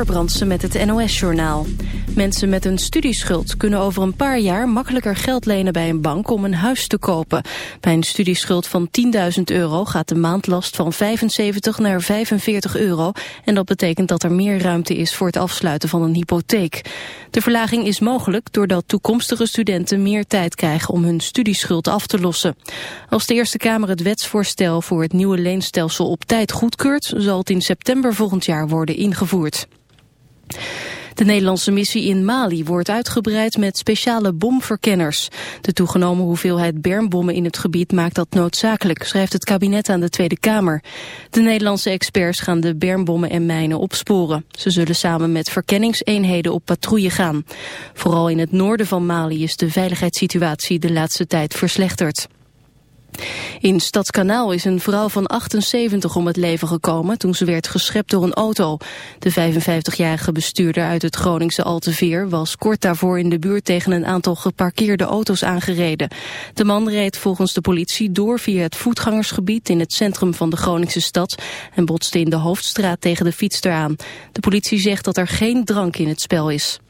Amber met het NOS-journaal. Mensen met een studieschuld kunnen over een paar jaar makkelijker geld lenen bij een bank om een huis te kopen. Bij een studieschuld van 10.000 euro gaat de maandlast van 75 naar 45 euro. En dat betekent dat er meer ruimte is voor het afsluiten van een hypotheek. De verlaging is mogelijk doordat toekomstige studenten meer tijd krijgen om hun studieschuld af te lossen. Als de Eerste Kamer het wetsvoorstel voor het nieuwe leenstelsel op tijd goedkeurt, zal het in september volgend jaar worden ingevoerd. De Nederlandse missie in Mali wordt uitgebreid met speciale bomverkenners. De toegenomen hoeveelheid bermbommen in het gebied maakt dat noodzakelijk, schrijft het kabinet aan de Tweede Kamer. De Nederlandse experts gaan de bermbommen en mijnen opsporen. Ze zullen samen met verkenningseenheden op patrouille gaan. Vooral in het noorden van Mali is de veiligheidssituatie de laatste tijd verslechterd. In Stadskanaal is een vrouw van 78 om het leven gekomen toen ze werd geschept door een auto. De 55-jarige bestuurder uit het Groningse Alteveer was kort daarvoor in de buurt tegen een aantal geparkeerde auto's aangereden. De man reed volgens de politie door via het voetgangersgebied in het centrum van de Groningse stad en botste in de hoofdstraat tegen de fietster aan. De politie zegt dat er geen drank in het spel is.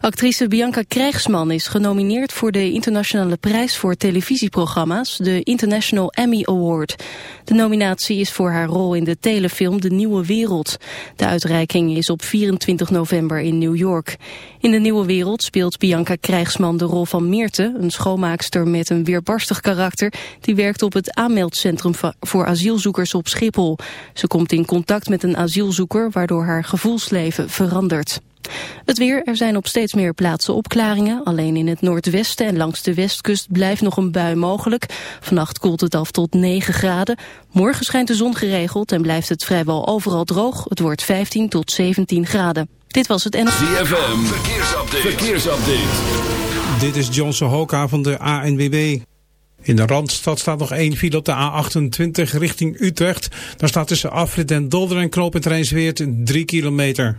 Actrice Bianca Krijgsman is genomineerd voor de internationale prijs voor televisieprogramma's, de International Emmy Award. De nominatie is voor haar rol in de telefilm De Nieuwe Wereld. De uitreiking is op 24 november in New York. In De Nieuwe Wereld speelt Bianca Krijgsman de rol van Meerte, een schoonmaakster met een weerbarstig karakter, die werkt op het aanmeldcentrum voor asielzoekers op Schiphol. Ze komt in contact met een asielzoeker, waardoor haar gevoelsleven verandert. Het weer, er zijn op steeds meer plaatsen opklaringen. Alleen in het noordwesten en langs de westkust blijft nog een bui mogelijk. Vannacht koelt het af tot 9 graden. Morgen schijnt de zon geregeld en blijft het vrijwel overal droog. Het wordt 15 tot 17 graden. Dit was het NLV. ZFM, verkeersupdate. verkeersupdate. Dit is Johnson Hoka van de ANWB. In de Randstad staat nog één file op de A28 richting Utrecht. Daar staat tussen Afrit en Dolder en Knoop in Rijnsweert 3 kilometer.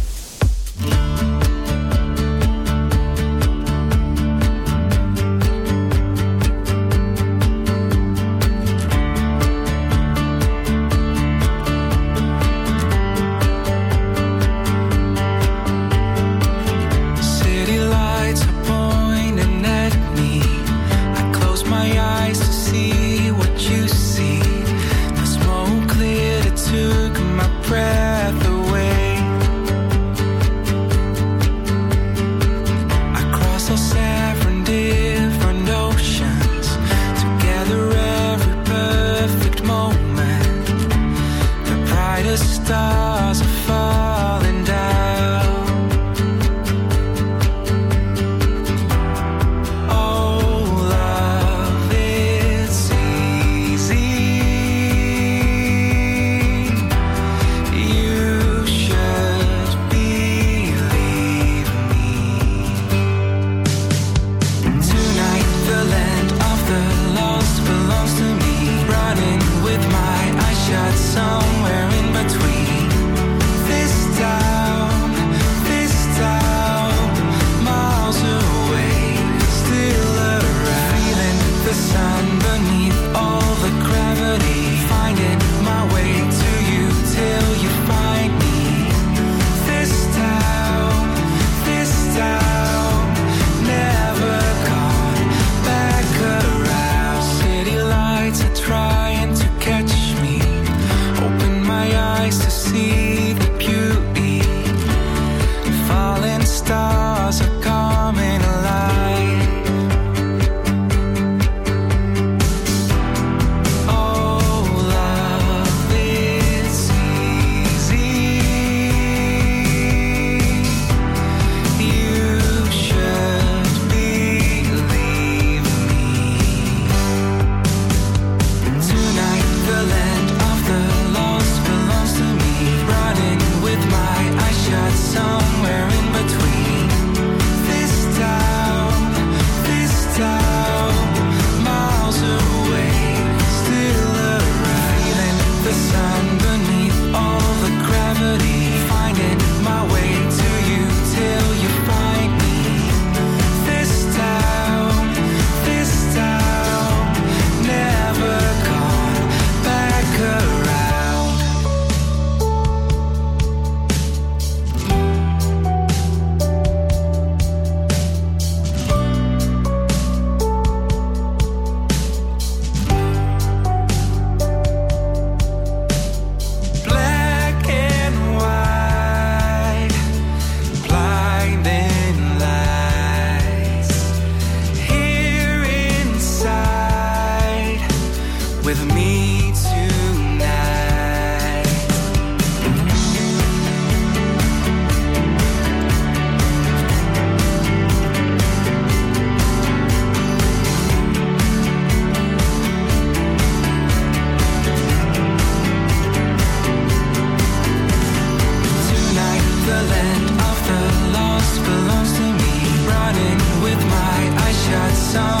song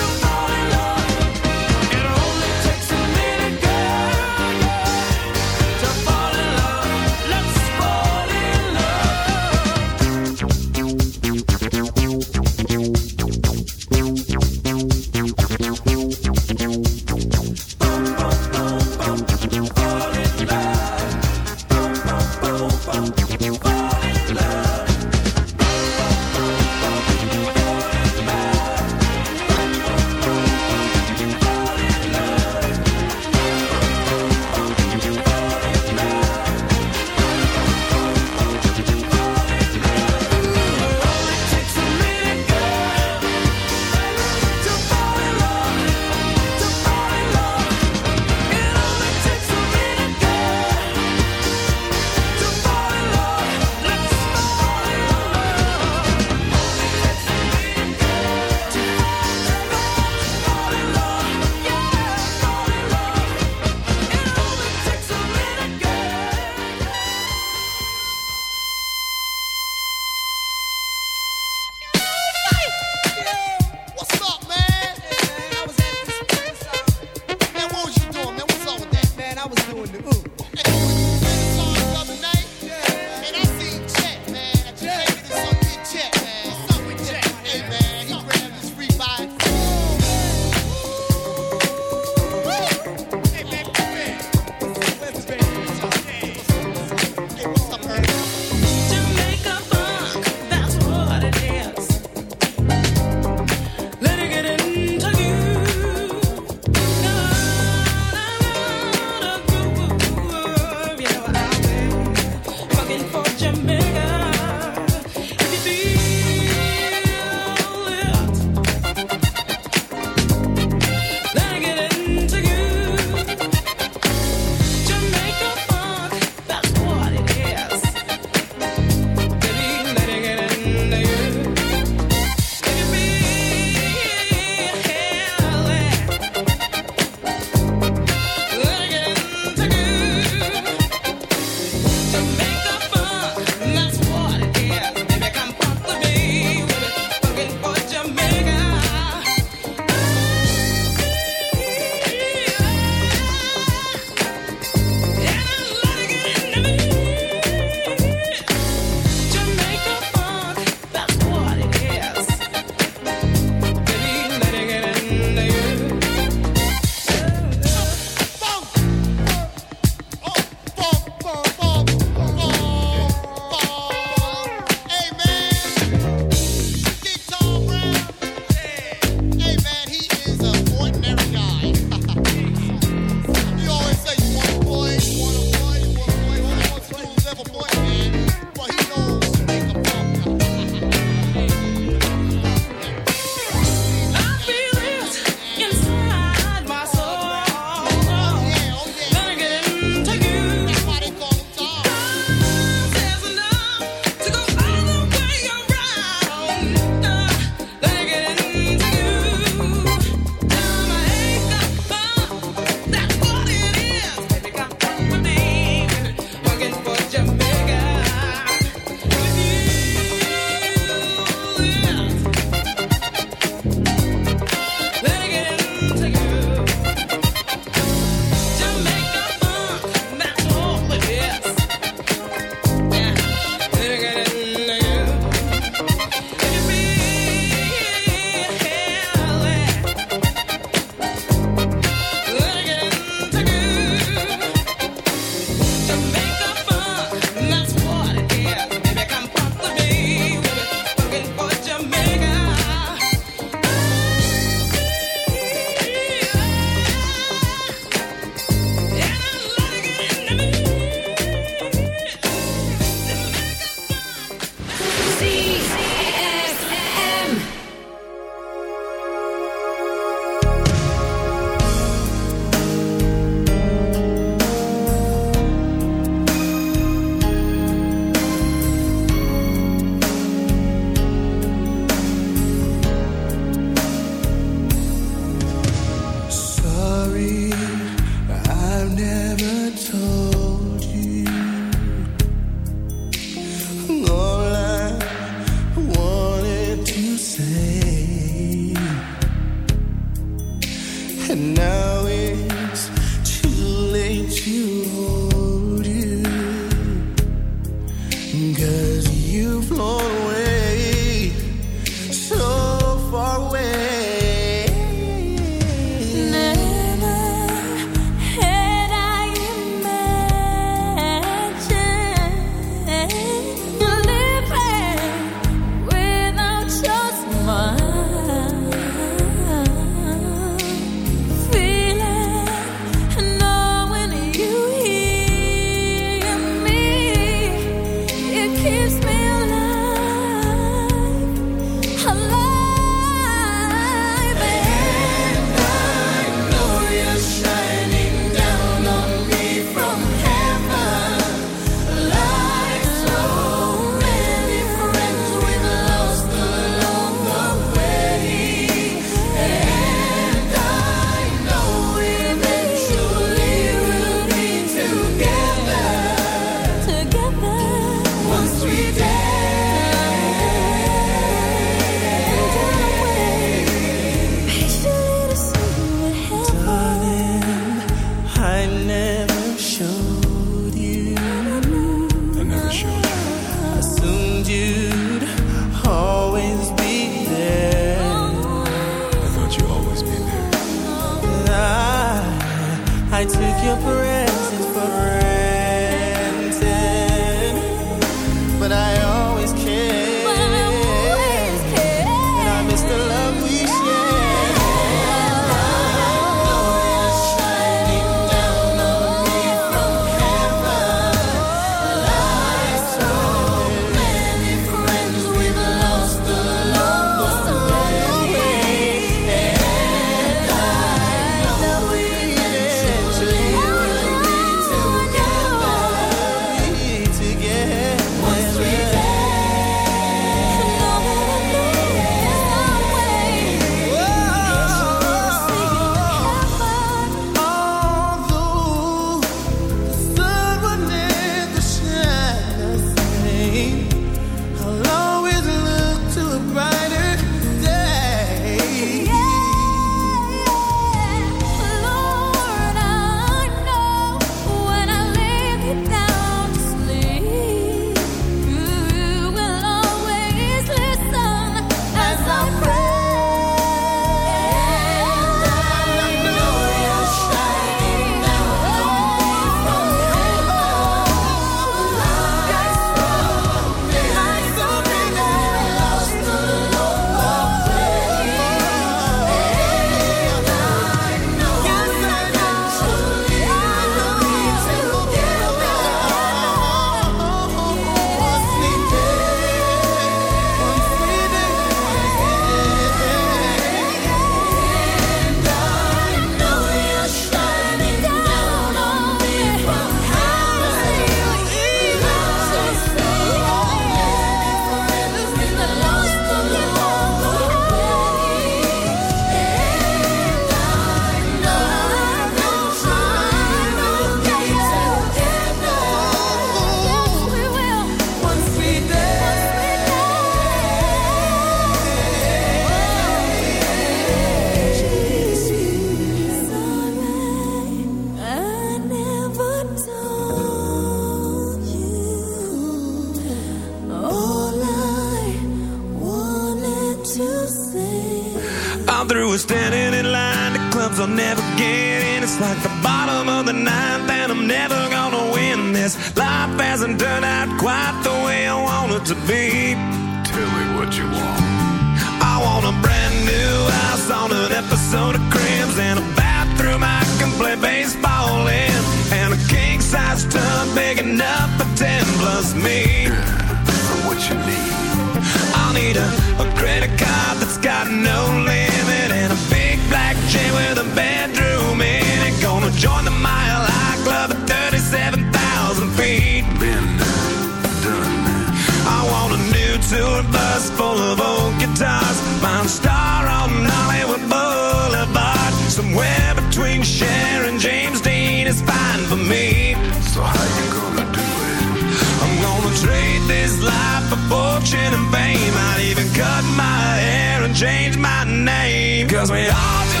fortune and fame. I'd even cut my hair and change my name. Cause we all just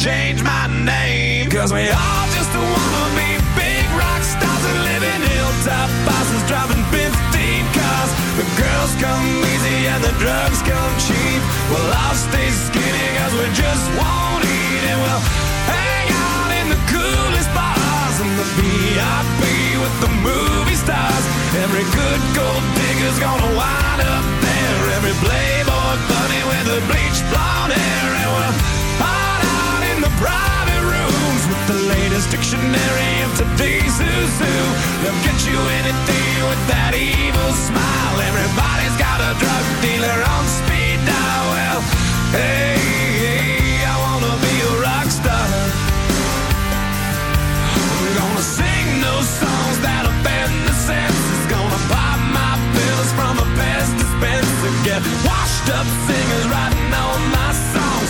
change my name. Cause we all just wanna be big rock stars and living hilltop bosses driving 15 cars. The girls come easy and the drugs come cheap. Well, I'll stay skinny cause we just won't eat. And we'll hang out in the coolest bars and the VIP with the movie stars. Every good gold digger's gonna wind up there. Every playboy bunny with the bleach blonde hair. And we'll private rooms with the latest dictionary of today's who's who. They'll get you anything with that evil smile. Everybody's got a drug dealer on speed dial. Well, hey, hey I wanna be a rock star. I'm gonna sing those songs that offend the senses. Gonna pop my pills from a pest dispenser. Get washed up singers writing all my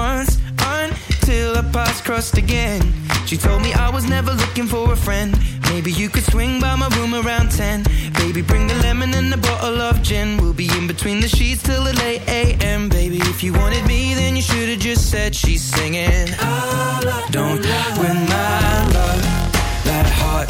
months until our paths crossed again. She told me I was never looking for a friend. Maybe you could swing by my room around 10. Baby, bring the lemon and a bottle of gin. We'll be in between the sheets till the late AM. Baby, if you wanted me, then you should have just said she's singing. Don't win my love. That heart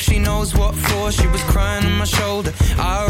if she knows what for. She was crying on my shoulder. I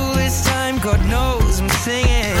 God knows I'm singing.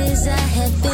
places I heavy. been.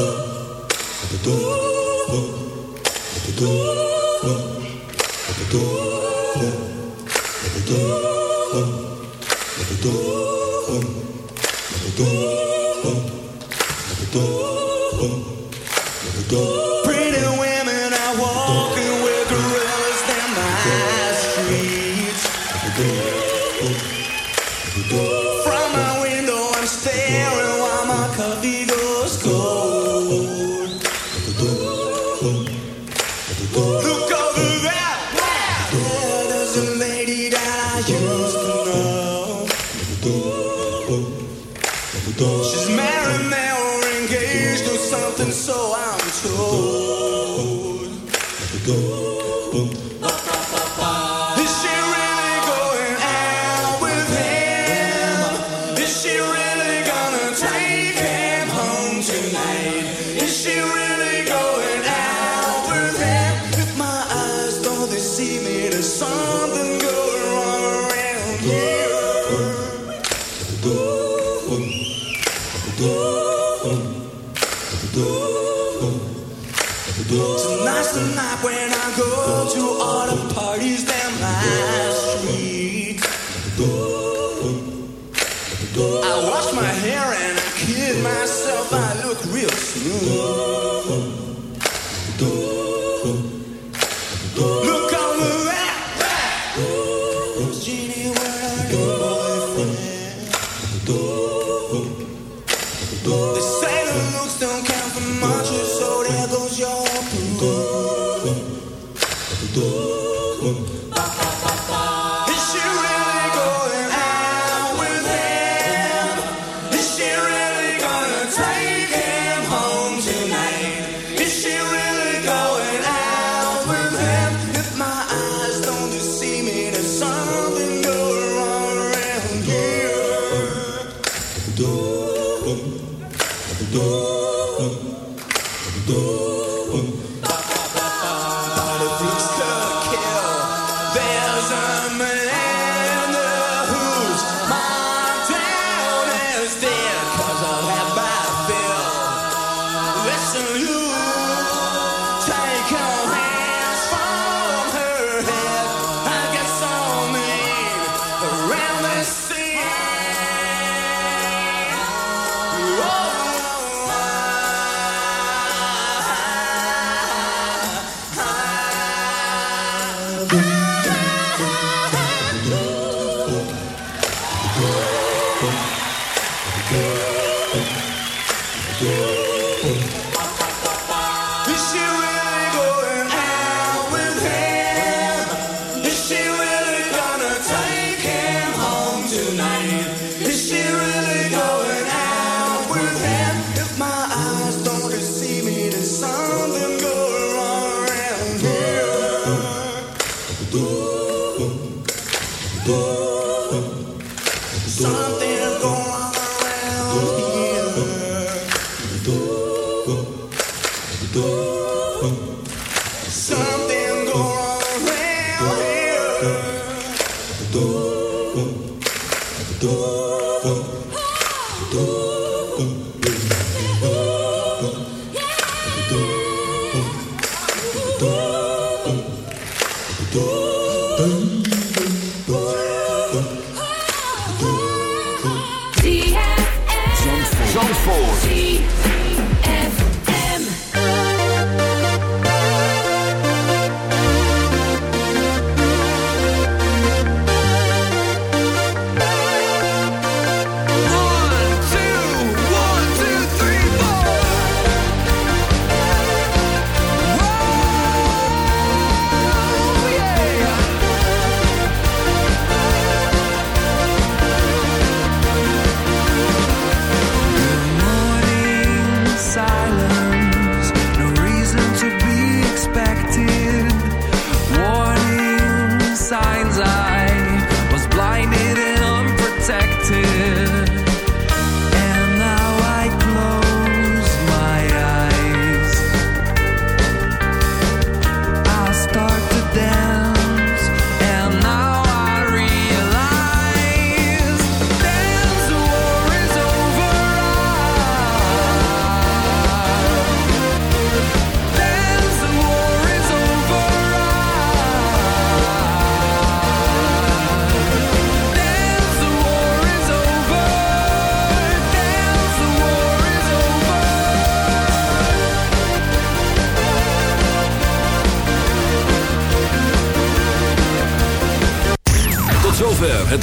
do, do, do, do, do,